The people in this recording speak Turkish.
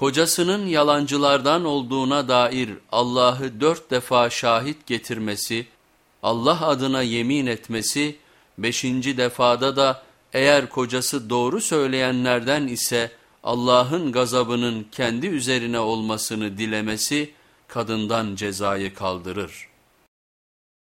Kocasının yalancılardan olduğuna dair Allah'ı dört defa şahit getirmesi, Allah adına yemin etmesi, beşinci defada da eğer kocası doğru söyleyenlerden ise Allah'ın gazabının kendi üzerine olmasını dilemesi kadından cezayı kaldırır.''